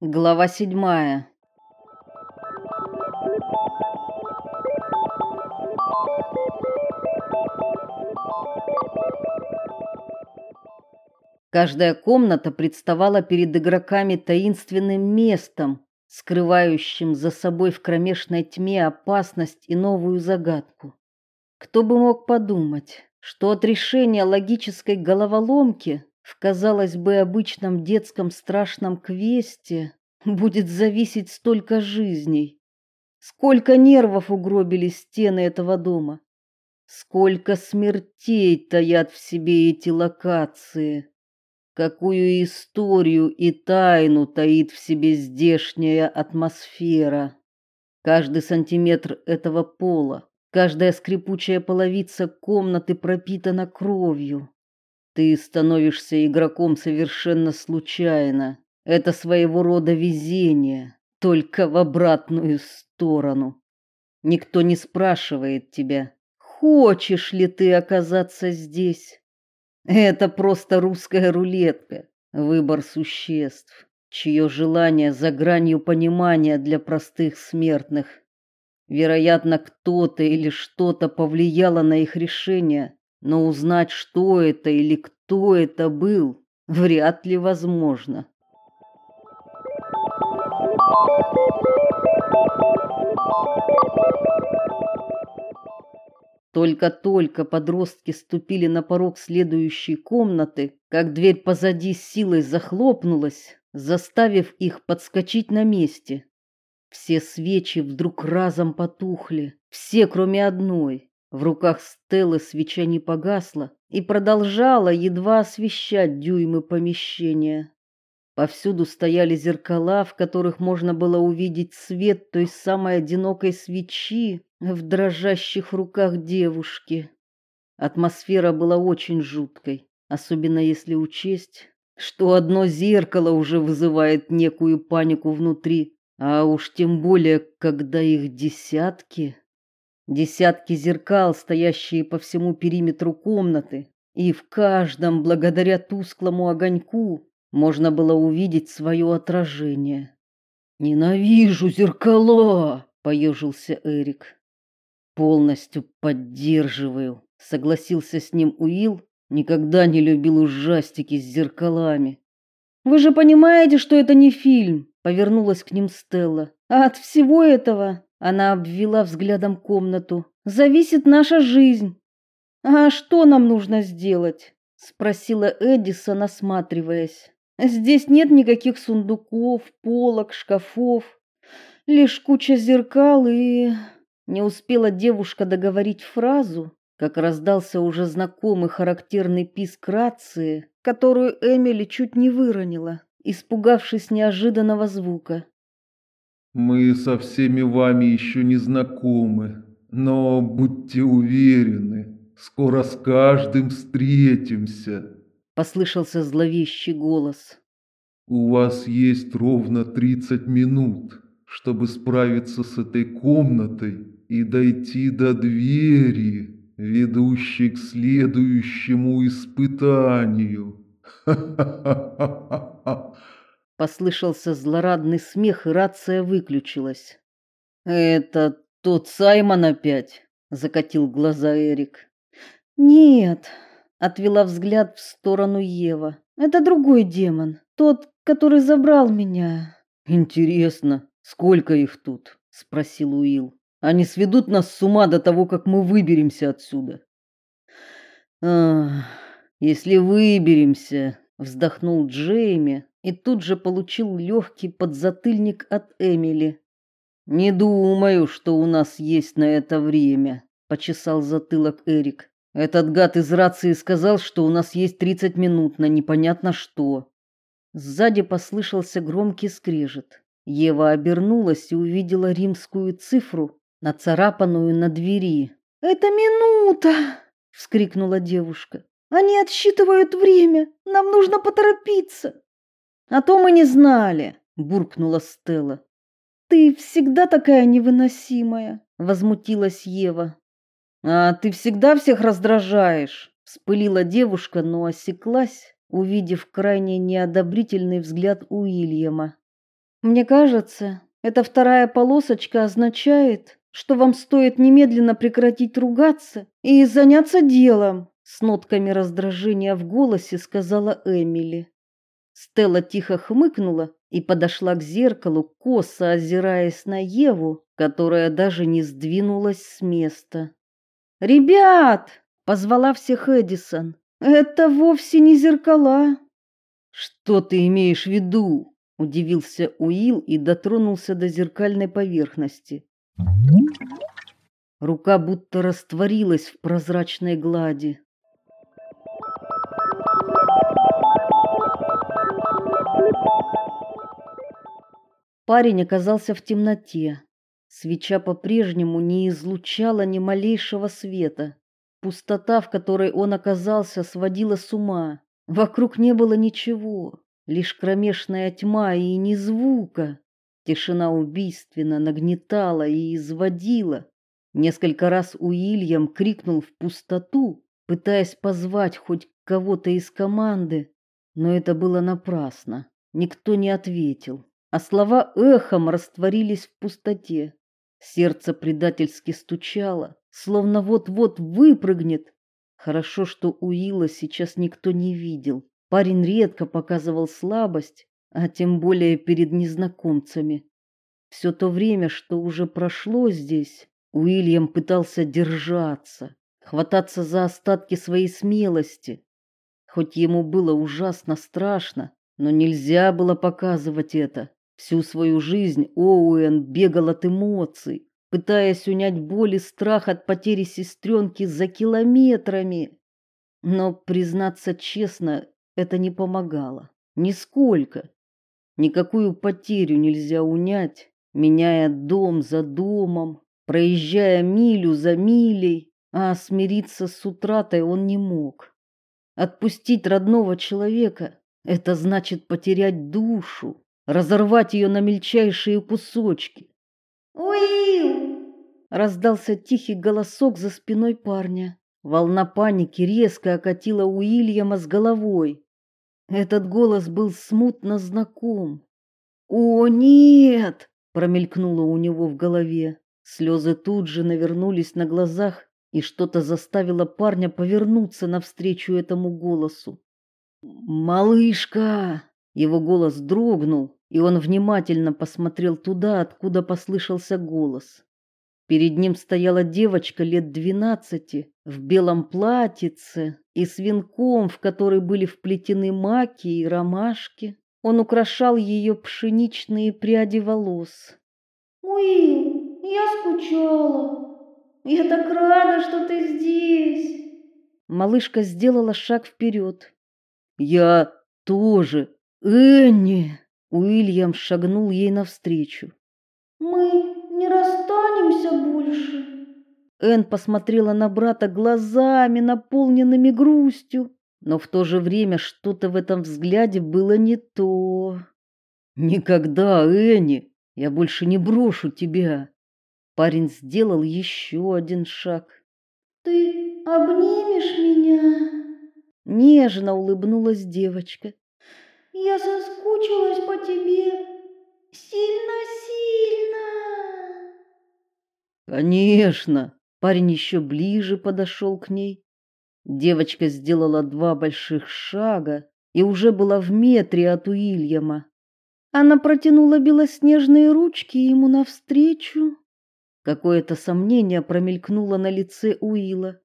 Глава седьмая. Каждая комната представала перед игроками таинственным местом, скрывающим за собой в кромешной тьме опасность и новую загадку. Кто бы мог подумать, что от решения логической головоломки в, казалось бы, обычном детском страшном квесте будет зависеть столько жизней. Сколько нервов угробили стены этого дома. Сколько смертей таят в себе эти локации. Какую историю и тайну таит в себе здешняя атмосфера. Каждый сантиметр этого пола, каждая скрипучая половица комнаты пропитана кровью. Ты становишься игроком совершенно случайно. Это своего рода везение, только в обратную сторону. Никто не спрашивает тебя, хочешь ли ты оказаться здесь. Это просто русская рулетка, выбор существ, чье желание за гранью понимания для простых смертных. Вероятно, кто-то или что-то повлияло на их решение, но узнать, что это или кто это был, вряд ли возможно. Только-только подростки ступили на порог следующей комнаты, как дверь позади силой захлопнулась, заставив их подскочить на месте. Все свечи вдруг разом потухли, все, кроме одной. В руках Стеллы свеча не погасла и продолжала едва освещать дюймы помещения. Повсюду стояли зеркала, в которых можно было увидеть свет той самой одинокой свечи в дрожащих руках девушки. Атмосфера была очень жуткой, особенно если учесть, что одно зеркало уже вызывает некую панику внутри, а уж тем более, когда их десятки. Десятки зеркал, стоящие по всему периметру комнаты, и в каждом, благодаря тусклому огоньку, можно было увидеть свое отражение. Ненавижу зеркала, поежился Эрик. Полностью поддерживаю, согласился с ним Уилл. Никогда не любил ужастики с зеркалами. Вы же понимаете, что это не фильм, повернулась к ним Стелла. А от всего этого она обвела взглядом комнату. Зависит наша жизнь. А что нам нужно сделать? спросила Эдисон, осматриваясь. Здесь нет никаких сундуков, полок, шкафов, лишь куча зеркал и не успела девушка договорить фразу, как раздался уже знакомый характерный писк рации, которую Эмили чуть не выронила, испугавшись неожиданного звука. Мы со всеми вами еще не знакомы, но будьте уверены, скоро с каждым встретимся. Послышался зловещий голос. У вас есть ровно 30 минут, чтобы справиться с этой комнатой и дойти до двери, ведущей к следующему испытанию. Ха-ха-ха-ха-ха. Послышался злорадный смех, и рация выключилась. Это тот Саймон опять, закатил глаза Эрик. Нет, отвела взгляд в сторону Ева. Это другой демон, тот, который забрал меня. Интересно, сколько их тут? спросил Уилл. Они сведут нас с ума до того, как мы выберемся отсюда. Ах, если выберемся, вздохнул Джейми, и тут же получил легкий подзатыльник от Эмили. Не думаю, что у нас есть на это время, почесал затылок Эрик. Этот гад из рации сказал, что у нас есть 30 минут на непонятно что. Сзади послышался громкий скрежет. Ева обернулась и увидела римскую цифру, нацарапанную на двери. "Это минута!" вскрикнула девушка. "Они отсчитывают время. Нам нужно поторопиться". А то мы не знали, буркнула Стелла. Ты всегда такая невыносимая, возмутилась Ева. А ты всегда всех раздражаешь, вспылила девушка, но осеклась, увидев крайне неодобрительный взгляд Уильяма. Мне кажется, эта вторая полосочка означает, что вам стоит немедленно прекратить ругаться и заняться делом, с нотками раздражения в голосе сказала Эмили. Стелла тихо хмыкнула и подошла к зеркалу, косо озираясь на Еву, которая даже не сдвинулась с места. «Ребят!» — позвала всех Эдисон. «Это вовсе не зеркала». «Что ты имеешь в виду?» — удивился Уилл и дотронулся до зеркальной поверхности. Рука будто растворилась в прозрачной глади. Парень оказался в темноте. Свеча по-прежнему не излучала ни малейшего света. Пустота, в которой он оказался, сводила с ума. Вокруг не было ничего, лишь кромешная тьма и ни звука. Тишина убийственно нагнетала и изводила. Несколько раз Уильям крикнул в пустоту, пытаясь позвать хоть кого-то из команды, но это было напрасно. Никто не ответил а слова эхом растворились в пустоте. Сердце предательски стучало, словно вот-вот выпрыгнет. Хорошо, что Уилла сейчас никто не видел. Парень редко показывал слабость, а тем более перед незнакомцами. Все то время, что уже прошло здесь, Уильям пытался держаться, хвататься за остатки своей смелости. Хоть ему было ужасно страшно, но нельзя было показывать это. Всю свою жизнь Оуэн бегал от эмоций, пытаясь унять боль и страх от потери сестренки за километрами. Но, признаться честно, это не помогало. Нисколько. Никакую потерю нельзя унять, меняя дом за домом, проезжая милю за милей, а смириться с утратой он не мог. Отпустить родного человека — это значит потерять душу разорвать ее на мельчайшие кусочки. «Уилл!» — раздался тихий голосок за спиной парня. Волна паники резко окатила Уильяма с головой. Этот голос был смутно знаком. «О, нет!» — промелькнуло у него в голове. Слезы тут же навернулись на глазах, и что-то заставило парня повернуться навстречу этому голосу. «Малышка!» Его голос дрогнул, и он внимательно посмотрел туда, откуда послышался голос. Перед ним стояла девочка лет двенадцати в белом платьице и с венком, в который были вплетены маки и ромашки. Он украшал ее пшеничные пряди волос. «Уилл, я скучала. Я так рада, что ты здесь!» Малышка сделала шаг вперед. «Я тоже, Энни!» Уильям шагнул ей навстречу. Мы не расстанемся больше. Эн посмотрела на брата глазами, наполненными грустью, но в то же время что-то в этом взгляде было не то. Никогда, Энни, я больше не брошу тебя. Парень сделал еще один шаг. Ты обнимешь меня? Нежно улыбнулась девочка. Я соскучилась по тебе сильно-сильно. Конечно. Парень еще ближе подошел к ней. Девочка сделала два больших шага и уже была в метре от Уильяма. Она протянула белоснежные ручки ему навстречу. Какое-то сомнение промелькнуло на лице Уилла,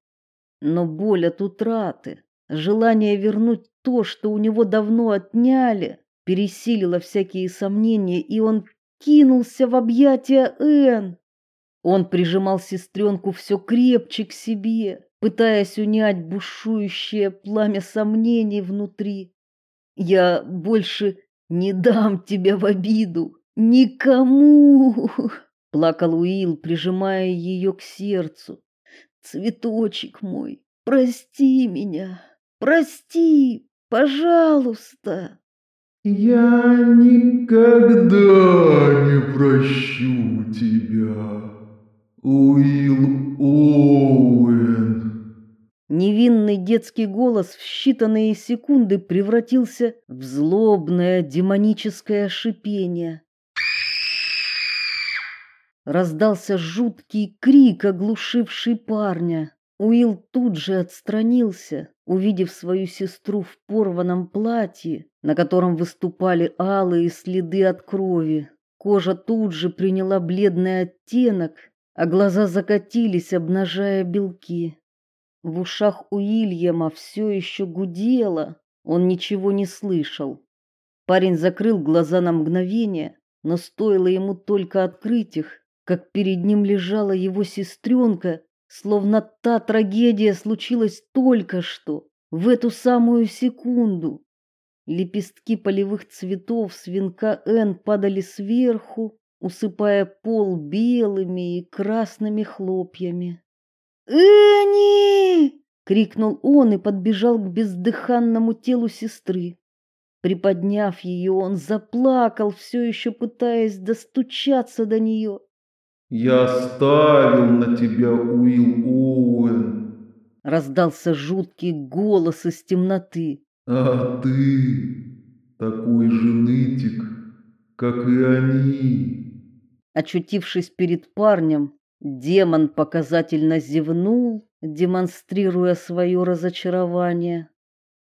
но боль от утраты, желание вернуть то, что у него давно отняли, пересилило всякие сомнения, и он кинулся в объятия Эн. Он прижимал сестренку все крепче к себе, пытаясь унять бушующее пламя сомнений внутри. Я больше не дам тебя в обиду никому, плакал Уилл, прижимая ее к сердцу. Цветочек мой, прости меня. Прости, Пожалуйста. Я никогда не прощу тебя, Уилл Оуэн. Невинный детский голос в считанные секунды превратился в злобное демоническое шипение. раздался жуткий крик, оглушивший парня. Уилл тут же отстранился, увидев свою сестру в порванном платье, на котором выступали алые следы от крови. Кожа тут же приняла бледный оттенок, а глаза закатились, обнажая белки. В ушах Уильяма все еще гудело, он ничего не слышал. Парень закрыл глаза на мгновение, но стоило ему только открыть их, как перед ним лежала его сестренка, словно та трагедия случилась только что, в эту самую секунду. Лепестки полевых цветов свинка Н падали сверху, усыпая пол белыми и красными хлопьями. «Энни!» — крикнул он и подбежал к бездыханному телу сестры. Приподняв ее, он заплакал, все еще пытаясь достучаться до нее. «Я ставил на тебя, Уилл Оуэн!» Раздался жуткий голос из темноты. «А ты такой же нытик, как и они!» Очутившись перед парнем, демон показательно зевнул, демонстрируя свое разочарование.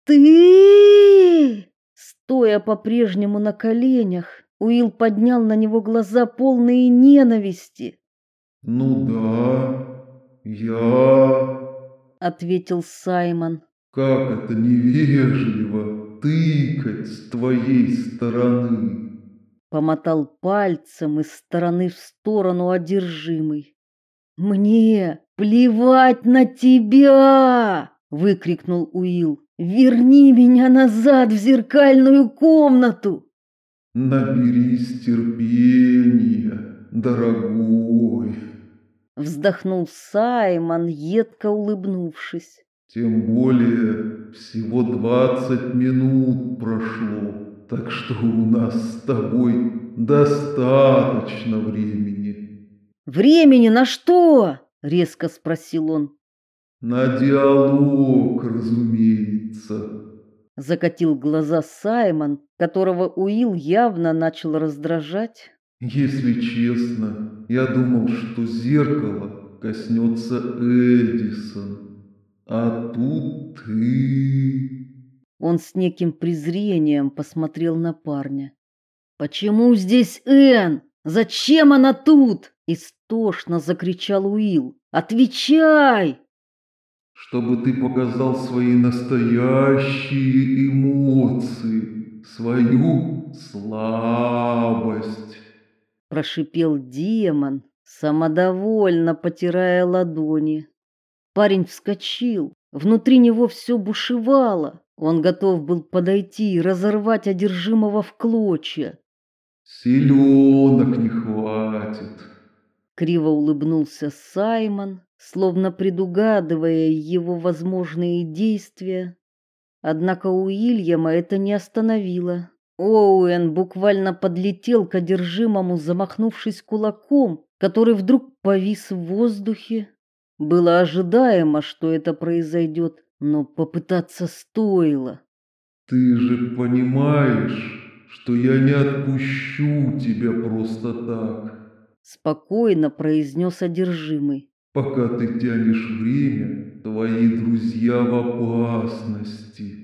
«Ты!» Стоя по-прежнему на коленях, Уилл поднял на него глаза полные ненависти. «Ну да, я...» — ответил Саймон. «Как это невежливо тыкать с твоей стороны!» Помотал пальцем из стороны в сторону одержимый. «Мне плевать на тебя!» — выкрикнул Уилл. «Верни меня назад в зеркальную комнату!» Наберись терпения, дорогой. Вздохнул Саймон, едко улыбнувшись. Тем более всего двадцать минут прошло, так что у нас с тобой достаточно времени. Времени на что? резко спросил он. На диалог, разумеется закатил глаза Саймон, которого Уилл явно начал раздражать. Если честно, я думал, что зеркало коснется Эдисон, а тут ты. Он с неким презрением посмотрел на парня. Почему здесь Энн? Зачем она тут? истошно закричал Уилл. Отвечай! Чтобы ты показал свои настоящие эмоции, свою слабость. Прошипел демон, самодовольно потирая ладони. Парень вскочил, внутри него все бушевало. Он готов был подойти и разорвать одержимого в клочья. Селенок не хватит. Криво улыбнулся Саймон, словно предугадывая его возможные действия. Однако у Уильяма это не остановило. Оуэн буквально подлетел к одержимому, замахнувшись кулаком, который вдруг повис в воздухе. Было ожидаемо, что это произойдет, но попытаться стоило. Ты же понимаешь, что я не отпущу тебя просто так, спокойно произнес одержимый. Пока ты тянешь время, твои друзья в опасности.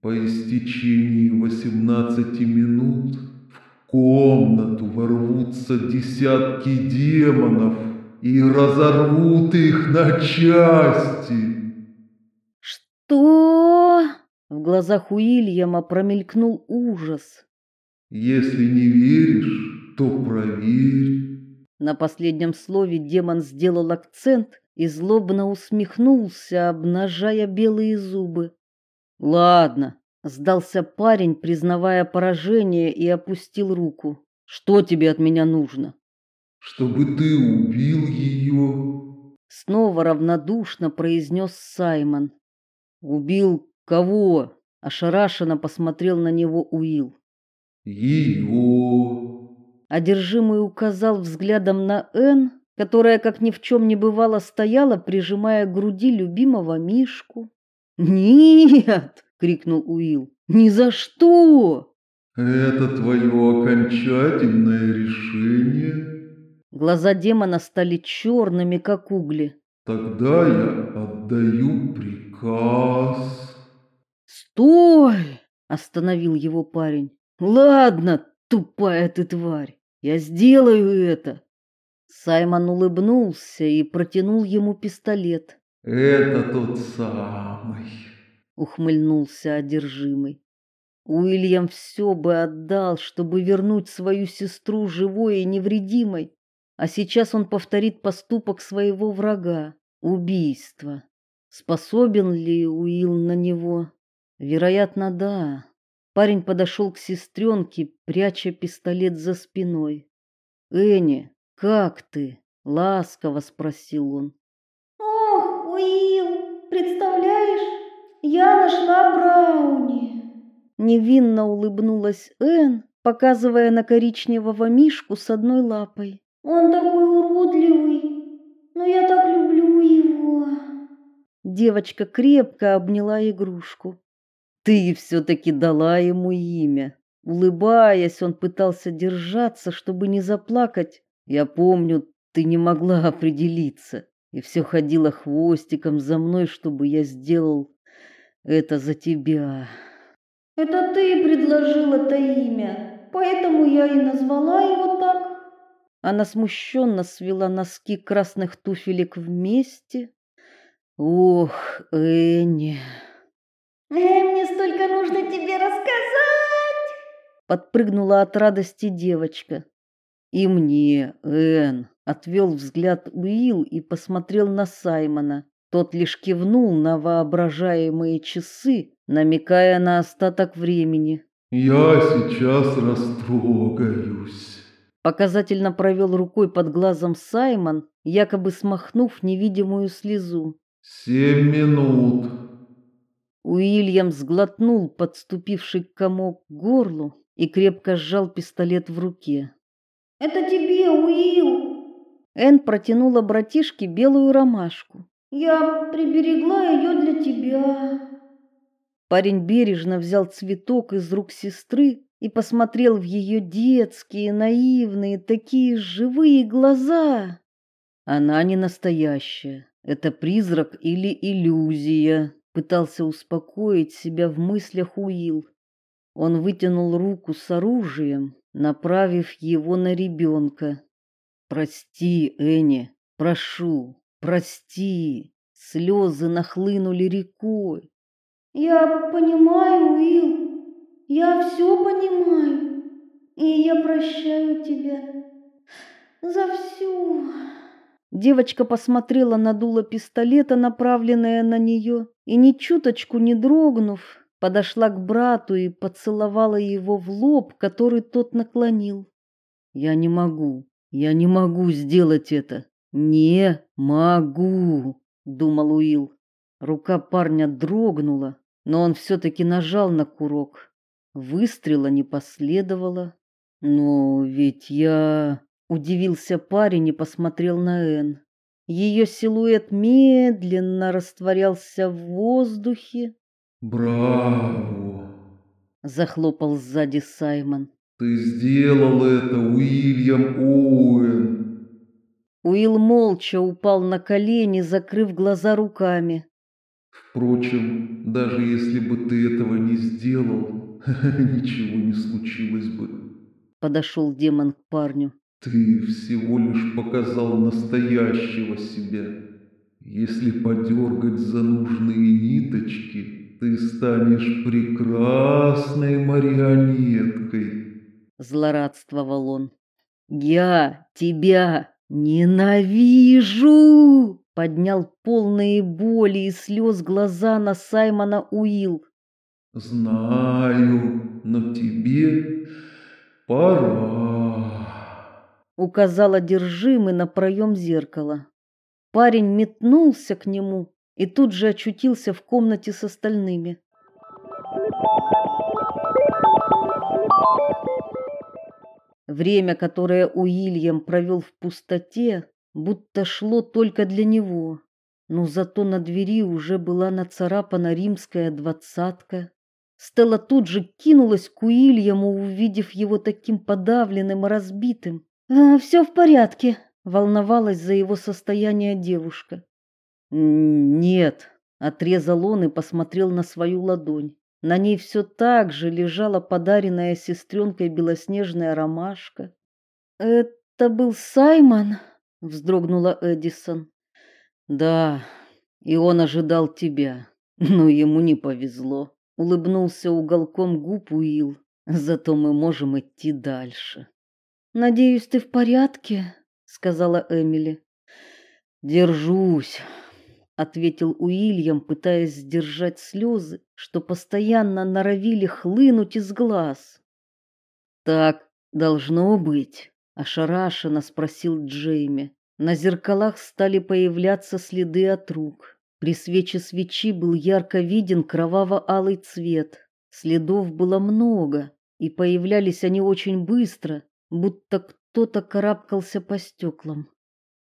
По истечении 18 минут в комнату ворвутся десятки демонов и разорвут их на части. Что? В глазах Уильяма промелькнул ужас. Если не веришь, то проверь. На последнем слове демон сделал акцент и злобно усмехнулся, обнажая белые зубы. Ладно, сдался парень, признавая поражение и опустил руку. Что тебе от меня нужно? Чтобы ты убил ее. Снова равнодушно произнес Саймон. Убил кого? Ошарашенно посмотрел на него Уилл. Ее. Одержимый указал взглядом на Н, которая, как ни в чем не бывало, стояла, прижимая к груди любимого Мишку. «Нет!» — крикнул Уилл. «Ни за что!» «Это твое окончательное решение?» Глаза демона стали черными, как угли. Тогда я отдаю приказ. Стой! Остановил его парень. Ладно, тупая ты тварь. Я сделаю это. Саймон улыбнулся и протянул ему пистолет. Это тот самый, ухмыльнулся одержимый. Уильям все бы отдал, чтобы вернуть свою сестру живой и невредимой, а сейчас он повторит поступок своего врага убийство. Способен ли Уилл на него? Вероятно, да. Парень подошел к сестренке, пряча пистолет за спиной. "Энни, как ты?" ласково спросил он. "Ох, Уилл, представляешь, я нашла Брауни". Невинно улыбнулась Эн, показывая на коричневого мишку с одной лапой. Он такой уродливый, но я так люблю его. Девочка крепко обняла игрушку. Ты все таки дала ему имя. Улыбаясь, он пытался держаться, чтобы не заплакать. Я помню, ты не могла определиться и все ходила хвостиком за мной, чтобы я сделал это за тебя. Это ты предложил это имя, поэтому я и назвала его так. Она смущенно свела носки красных туфелек вместе. Ох, Энни. Э, мне столько нужно тебе рассказать. Подпрыгнула от радости девочка. И мне, Эн, отвел взгляд Уилл и посмотрел на Саймона. Тот лишь кивнул на воображаемые часы, намекая на остаток времени. Я сейчас растрогаюсь. Показательно провел рукой под глазом Саймон, якобы смахнув невидимую слезу. Семь минут. Уильям сглотнул подступивший комок к горлу и крепко сжал пистолет в руке. Это тебе, Уилл. Эн протянула братишке белую ромашку. Я приберегла ее для тебя. Парень бережно взял цветок из рук сестры и посмотрел в ее детские, наивные, такие живые глаза. Она не настоящая. Это призрак или иллюзия, пытался успокоить себя в мыслях Уилл. Он вытянул руку с оружием, направив его на ребенка. Прости, Энни, прошу, прости. Слезы нахлынули рекой. Я понимаю, Уилл. Я все понимаю, и я прощаю тебя за все. Девочка посмотрела на дуло пистолета, направленное на нее, и ни чуточку не дрогнув, подошла к брату и поцеловала его в лоб, который тот наклонил. Я не могу. Я не могу сделать это. Не могу, думал Уилл. Рука парня дрогнула, но он все таки нажал на курок. Выстрела не последовало. Но ведь я удивился парень и посмотрел на Эн. Ее силуэт медленно растворялся в воздухе. Браво! захлопал сзади Саймон. Ты сделал это, Уильям Оуэн. Уилл молча упал на колени, закрыв глаза руками. Впрочем, даже если бы ты этого не сделал, ничего не случилось бы. Подошел демон к парню. Ты всего лишь показал настоящего себя. Если подергать за нужные ниточки, ты станешь прекрасной марионеткой. Злорадствовал он. Я тебя ненавижу! Поднял полные боли и слез глаза на Саймона Уилл. Знаю, но тебе пора. Указал одержимый на проем зеркала. Парень метнулся к нему и тут же очутился в комнате с остальными. Время, которое Уильям провел в пустоте, будто шло только для него. Но зато на двери уже была нацарапана римская двадцатка. Стелла тут же кинулась к Уильяму, увидев его таким подавленным и разбитым. А, все в порядке, волновалась за его состояние девушка. Нет, отрезал он и посмотрел на свою ладонь. На ней все так же лежала подаренная сестренкой белоснежная ромашка. Это был Саймон, вздрогнула Эдисон. Да, и он ожидал тебя, но ему не повезло. Улыбнулся уголком губ Уилл. Зато мы можем идти дальше. Надеюсь, ты в порядке, сказала Эмили. Держусь, ответил Уильям, пытаясь сдержать слезы, что постоянно норовили хлынуть из глаз. Так должно быть, ошарашенно спросил Джейми. На зеркалах стали появляться следы от рук. При свече свечи был ярко виден кроваво-алый цвет. Следов было много, и появлялись они очень быстро, будто кто-то карабкался по стеклам.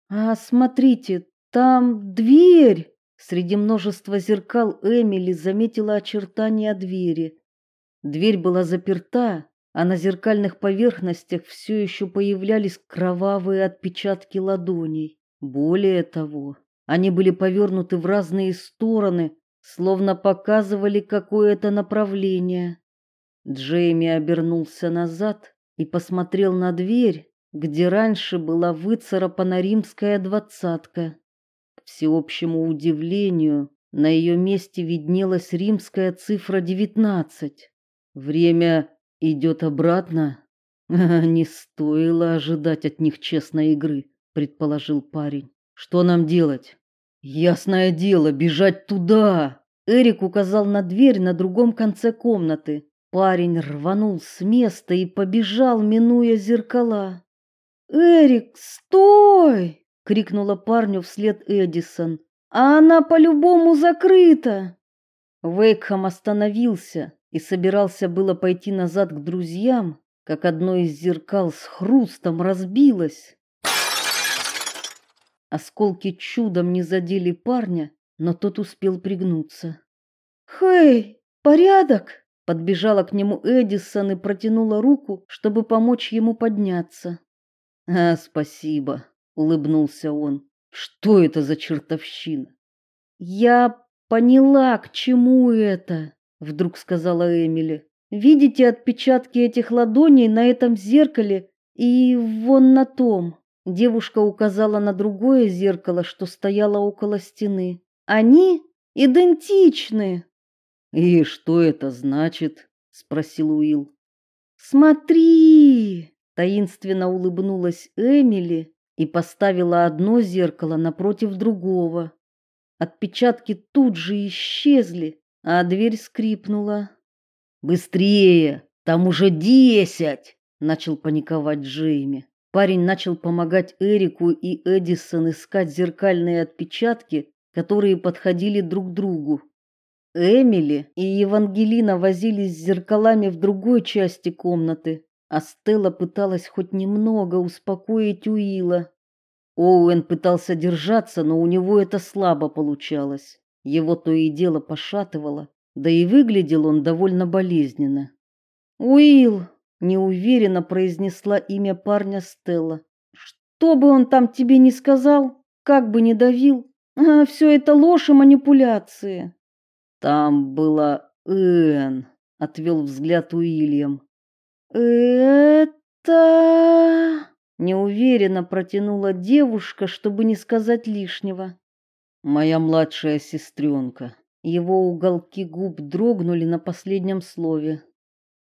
А смотрите, там дверь. Среди множества зеркал Эмили заметила очертания двери. Дверь была заперта, а на зеркальных поверхностях все еще появлялись кровавые отпечатки ладоней. Более того, они были повернуты в разные стороны, словно показывали какое-то направление. Джейми обернулся назад и посмотрел на дверь, где раньше была выцарапана римская двадцатка. К всеобщему удивлению, на ее месте виднелась римская цифра девятнадцать. Время идет обратно. Не стоило ожидать от них честной игры, предположил парень. Что нам делать? Ясное дело, бежать туда. Эрик указал на дверь на другом конце комнаты. Парень рванул с места и побежал, минуя зеркала. "Эрик, стой!" крикнула парню вслед Эдисон. "А она по-любому закрыта". Вейкхам остановился, и собирался было пойти назад к друзьям, как одно из зеркал с хрустом разбилось. Осколки чудом не задели парня, но тот успел пригнуться. "Хей, порядок?" Подбежала к нему Эдисон и протянула руку, чтобы помочь ему подняться. "А, спасибо", улыбнулся он. "Что это за чертовщина?" "Я поняла, к чему это", вдруг сказала Эмили. Видите отпечатки этих ладоней на этом зеркале и вон на том? Девушка указала на другое зеркало, что стояло около стены. Они идентичны. И что это значит? спросил Уилл. Смотри, таинственно улыбнулась Эмили и поставила одно зеркало напротив другого. Отпечатки тут же исчезли, а дверь скрипнула. Быстрее, там уже десять, начал паниковать Джейми. Парень начал помогать Эрику и Эдисон искать зеркальные отпечатки, которые подходили друг другу. Эмили и Евангелина возились с зеркалами в другой части комнаты, а Стелла пыталась хоть немного успокоить Уилла. Оуэн пытался держаться, но у него это слабо получалось. Его то и дело пошатывало, да и выглядел он довольно болезненно. "Уилл", неуверенно произнесла имя парня Стелла. "Что бы он там тебе ни сказал, как бы ни давил, а все это ложь и манипуляции". Там была Эн, отвел взгляд Уильям. Это неуверенно протянула девушка, чтобы не сказать лишнего. Моя младшая сестренка. Его уголки губ дрогнули на последнем слове.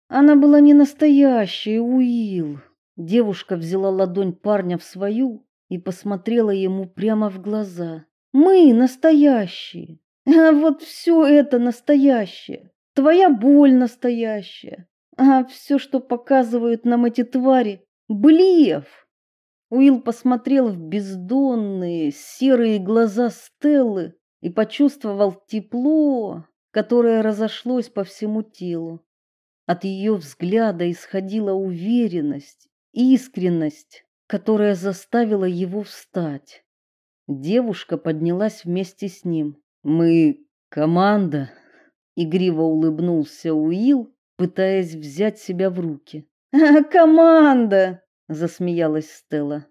Она была не настоящей, Уилл. Девушка взяла ладонь парня в свою и посмотрела ему прямо в глаза. Мы настоящие. А вот все это настоящее. Твоя боль настоящая. А все, что показывают нам эти твари, блеф. Уилл посмотрел в бездонные серые глаза Стеллы и почувствовал тепло, которое разошлось по всему телу. От ее взгляда исходила уверенность, искренность, которая заставила его встать. Девушка поднялась вместе с ним. Мы команда, игриво улыбнулся Уилл, пытаясь взять себя в руки. Команда, засмеялась Стелла.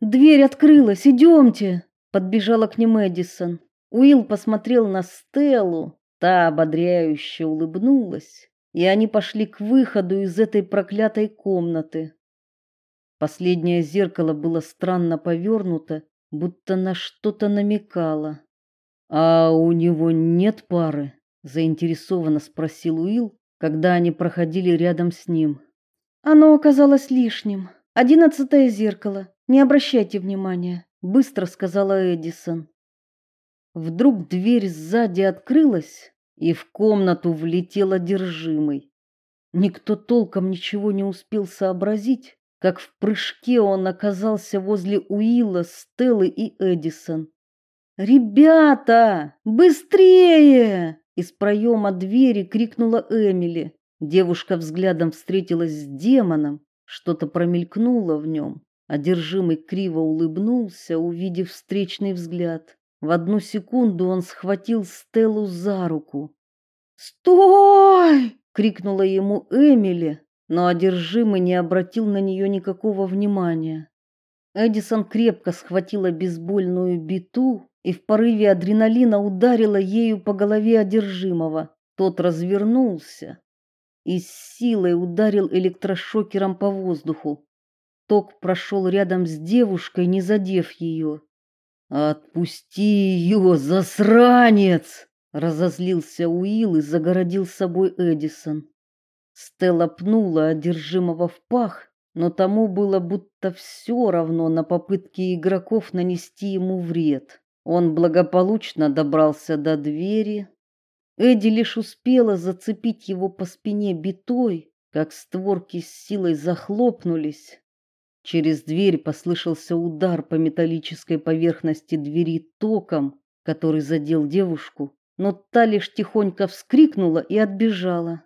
Дверь открылась, идемте, подбежала к ним Эдисон. Уилл посмотрел на Стеллу, та ободряюще улыбнулась, и они пошли к выходу из этой проклятой комнаты. Последнее зеркало было странно повернуто, будто на что-то намекало. А у него нет пары, заинтересованно спросил Уилл, когда они проходили рядом с ним. Оно оказалось лишним. Одиннадцатое зеркало. Не обращайте внимания, быстро сказала Эдисон. Вдруг дверь сзади открылась, и в комнату влетел одержимый. Никто толком ничего не успел сообразить, как в прыжке он оказался возле Уилла, Стеллы и Эдисон. «Ребята, быстрее!» Из проема двери крикнула Эмили. Девушка взглядом встретилась с демоном, что-то промелькнуло в нем. Одержимый криво улыбнулся, увидев встречный взгляд. В одну секунду он схватил Стеллу за руку. "Стой!" крикнула ему Эмили, но одержимый не обратил на нее никакого внимания. Эдисон крепко схватила бейсбольную биту и в порыве адреналина ударила ею по голове одержимого. Тот развернулся и с силой ударил электрошокером по воздуху. Ток прошел рядом с девушкой, не задев ее. Отпусти ее, засранец, разозлился Уилл и загородил собой Эдисон. Стелла пнула одержимого в пах, но тому было будто все равно на попытки игроков нанести ему вред. Он благополучно добрался до двери. Эдди лишь успела зацепить его по спине битой, как створки с силой захлопнулись. Через дверь послышался удар по металлической поверхности двери током, который задел девушку, но та лишь тихонько вскрикнула и отбежала.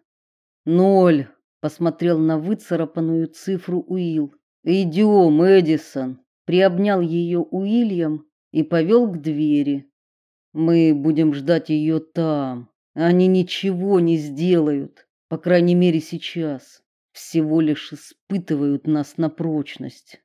Ноль, посмотрел на выцарапанную цифру Уилл. Идем, Эдисон, приобнял ее Уильям и повел к двери. Мы будем ждать ее там. Они ничего не сделают, по крайней мере, сейчас. Всего лишь испытывают нас на прочность.